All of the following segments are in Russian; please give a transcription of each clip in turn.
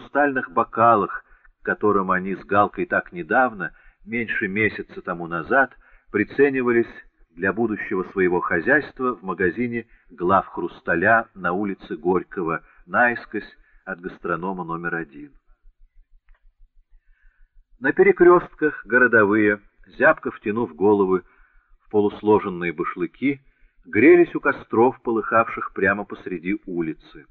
хрустальных бокалах, которым они с Галкой так недавно, меньше месяца тому назад, приценивались для будущего своего хозяйства в магазине «Глав хрусталя» на улице Горького, наискось от гастронома номер один. На перекрестках городовые, зябко втянув головы в полусложенные башлыки, грелись у костров, полыхавших прямо посреди улицы.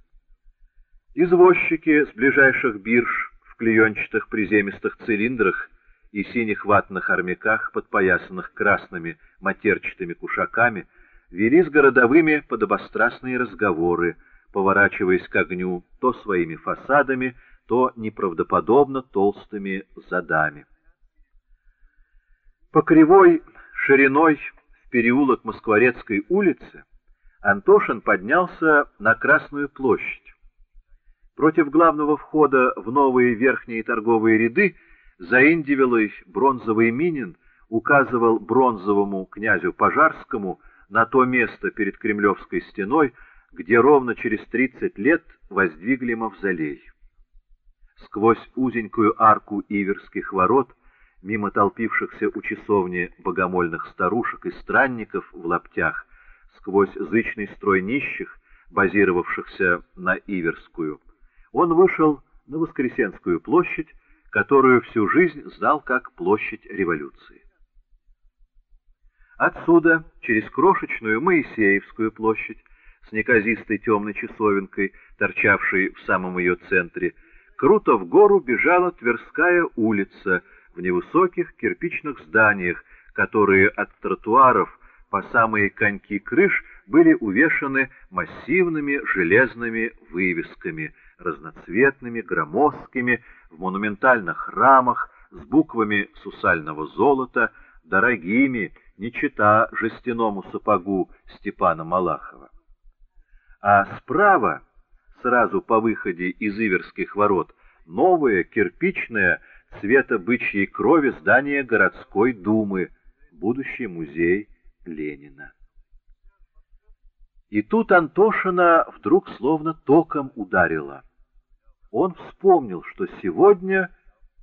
Извозчики с ближайших бирж в клеенчатых приземистых цилиндрах и синих ватных армяках, подпоясанных красными матерчатыми кушаками, вели с городовыми подобострастные разговоры, поворачиваясь к огню то своими фасадами, то неправдоподобно толстыми задами. По кривой шириной в переулок Москворецкой улицы Антошин поднялся на Красную площадь. Против главного входа в новые верхние торговые ряды заиндивилый бронзовый Минин указывал бронзовому князю Пожарскому на то место перед Кремлевской стеной, где ровно через 30 лет воздвигли мавзолей. Сквозь узенькую арку Иверских ворот, мимо толпившихся у часовни богомольных старушек и странников в лаптях, сквозь зычный строй нищих, базировавшихся на Иверскую, он вышел на Воскресенскую площадь, которую всю жизнь знал как площадь революции. Отсюда, через крошечную Моисеевскую площадь, с неказистой темной часовенкой, торчавшей в самом ее центре, круто в гору бежала Тверская улица в невысоких кирпичных зданиях, которые от тротуаров по самые коньки крыш были увешаны массивными железными вывесками – разноцветными, громоздкими, в монументальных рамах, с буквами сусального золота, дорогими, не чита жестяному сапогу Степана Малахова. А справа, сразу по выходе из Иверских ворот, новое кирпичное цвета бычьей крови здание городской думы, будущий музей Ленина. И тут Антошина вдруг словно током ударила он вспомнил, что сегодня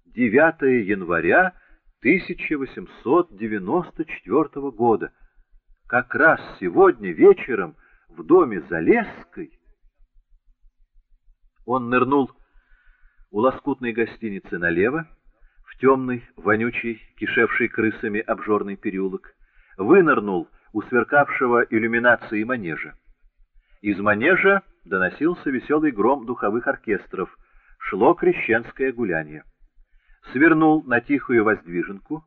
9 января 1894 года. Как раз сегодня вечером в доме Залесской он нырнул у лоскутной гостиницы налево, в темный, вонючий, кишевший крысами обжорный переулок, вынырнул у сверкавшего иллюминации манежа. Из манежа доносился веселый гром духовых оркестров, шло крещенское гуляние. Свернул на тихую воздвиженку,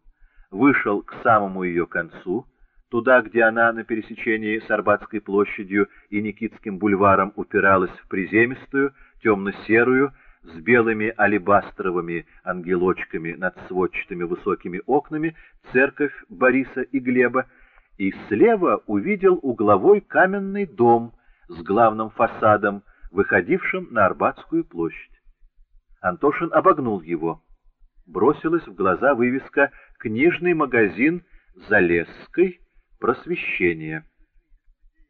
вышел к самому ее концу, туда, где она на пересечении с Арбатской площадью и Никитским бульваром упиралась в приземистую, темно-серую, с белыми алебастровыми ангелочками над сводчатыми высокими окнами церковь Бориса и Глеба, и слева увидел угловой каменный дом с главным фасадом, выходившим на Арбатскую площадь. Антошин обогнул его. Бросилась в глаза вывеска «Книжный магазин Залесской. Просвещение».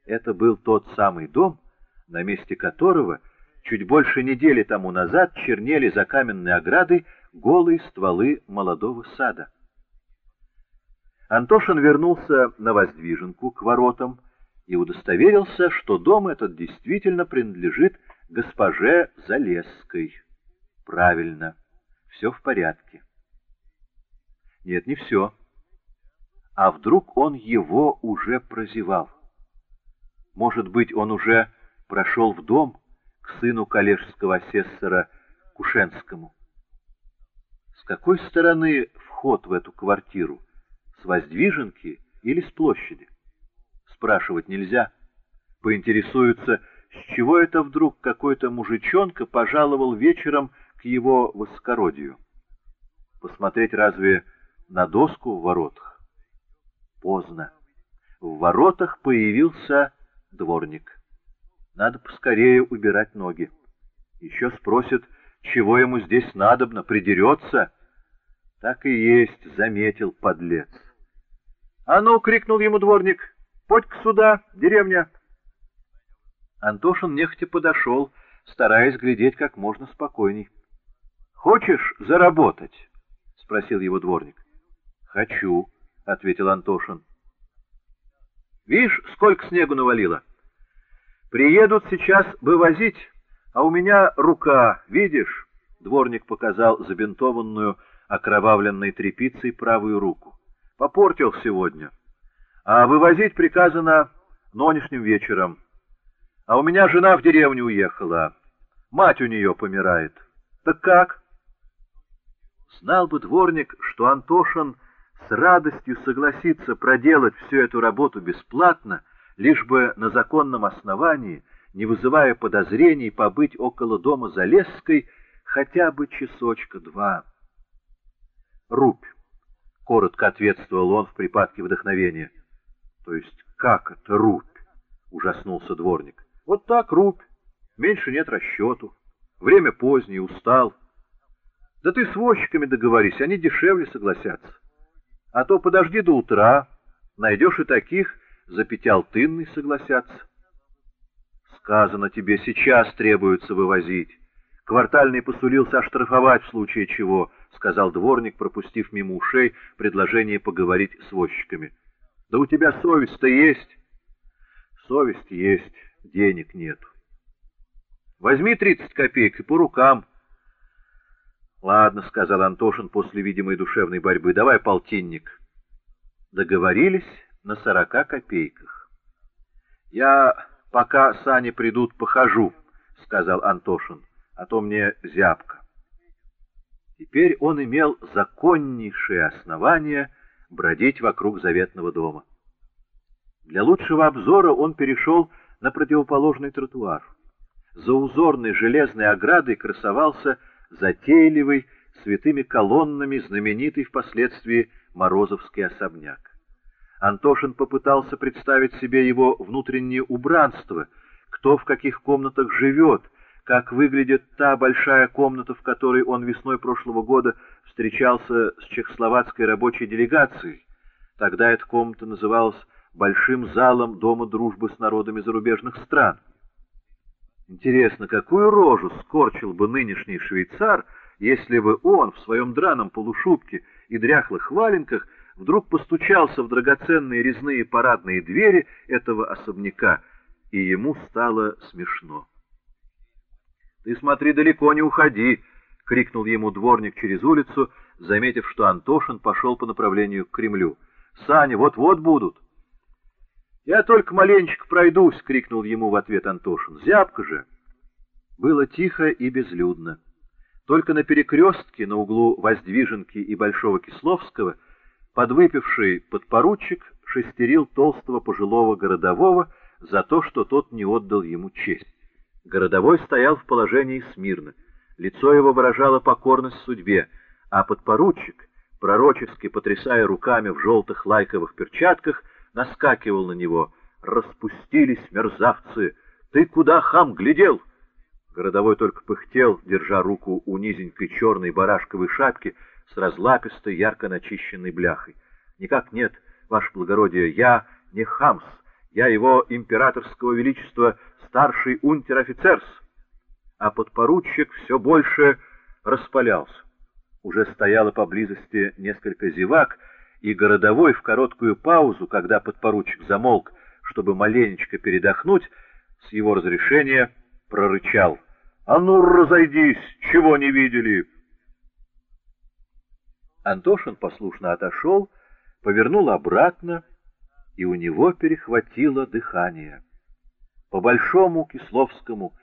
Это был тот самый дом, на месте которого чуть больше недели тому назад чернели за каменной оградой голые стволы молодого сада. Антошин вернулся на воздвиженку к воротам и удостоверился, что дом этот действительно принадлежит госпоже Залесской. Правильно, все в порядке. Нет, не все. А вдруг он его уже прозевал? Может быть, он уже прошел в дом к сыну коллежского асессора Кушенскому? С какой стороны вход в эту квартиру? С воздвиженки или с площади? Спрашивать нельзя. Поинтересуются, с чего это вдруг какой-то мужичонка пожаловал вечером к его воскородию. Посмотреть разве на доску в воротах? Поздно. В воротах появился дворник. Надо поскорее убирать ноги. Еще спросят, чего ему здесь надобно, придерется. Так и есть, заметил подлец. — А ну! — крикнул ему дворник. — Подь-ка сюда, деревня! Антошин нехотя подошел, стараясь глядеть как можно спокойней. Хочешь заработать? — спросил его дворник. — Хочу, — ответил Антошин. — Видишь, сколько снегу навалило? Приедут сейчас вывозить, а у меня рука, видишь? Дворник показал забинтованную окровавленной тряпицей правую руку. Попортил сегодня. А вывозить приказано нонешним вечером. А у меня жена в деревню уехала. Мать у нее помирает. Так как? Знал бы дворник, что Антошин с радостью согласится проделать всю эту работу бесплатно, лишь бы на законном основании, не вызывая подозрений, побыть около дома Залесской хотя бы часочка-два. Рубь, — коротко ответствовал он в припадке вдохновения. — То есть как это рубь? — ужаснулся дворник. — Вот так рубь. Меньше нет расчету. Время позднее, устал. Да ты с возчиками договорись, они дешевле согласятся. А то подожди до утра, найдешь и таких, за пятиалтынный согласятся. Сказано тебе, сейчас требуется вывозить. Квартальный посулился оштрафовать в случае чего, — сказал дворник, пропустив мимо ушей предложение поговорить с возчиками. — Да у тебя совесть-то есть? — Совесть есть, денег нет. Возьми тридцать копеек и по рукам. — Ладно, — сказал Антошин после видимой душевной борьбы, — давай полтинник. Договорились на сорока копейках. — Я пока сани придут, похожу, — сказал Антошин а то мне зябко. Теперь он имел законнейшее основание бродить вокруг заветного дома. Для лучшего обзора он перешел на противоположный тротуар. За узорной железной оградой красовался затейливый святыми колоннами знаменитый впоследствии Морозовский особняк. Антошин попытался представить себе его внутреннее убранство, кто в каких комнатах живет, как выглядит та большая комната, в которой он весной прошлого года встречался с чехословацкой рабочей делегацией. Тогда эта комната называлась «Большим залом Дома дружбы с народами зарубежных стран». Интересно, какую рожу скорчил бы нынешний швейцар, если бы он в своем драном полушубке и дряхлых валенках вдруг постучался в драгоценные резные парадные двери этого особняка, и ему стало смешно. «Ты смотри, далеко не уходи!» — крикнул ему дворник через улицу, заметив, что Антошин пошел по направлению к Кремлю. «Сани вот-вот будут!» «Я только маленечко пройдусь!» — крикнул ему в ответ Антошин. «Зябко же!» Было тихо и безлюдно. Только на перекрестке на углу Воздвиженки и Большого Кисловского подвыпивший подпоручик шестерил толстого пожилого городового за то, что тот не отдал ему честь. Городовой стоял в положении смирно. Лицо его выражало покорность судьбе, а подпоручик, пророчески потрясая руками в желтых лайковых перчатках, наскакивал на него. «Распустились, мерзавцы! Ты куда, хам, глядел?» Городовой только пыхтел, держа руку у низенькой черной барашковой шапки с разлапистой, ярко начищенной бляхой. «Никак нет, ваше благородие, я не хамс, я его императорского величества старший унтер-офицерс, а подпоручик все больше распалялся. Уже стояло поблизости несколько зевак, и городовой в короткую паузу, когда подпоручик замолк, чтобы маленечко передохнуть, с его разрешения прорычал. «А ну, разойдись! Чего не видели?» Антошин послушно отошел, повернул обратно, и у него перехватило дыхание. По Большому Кисловскому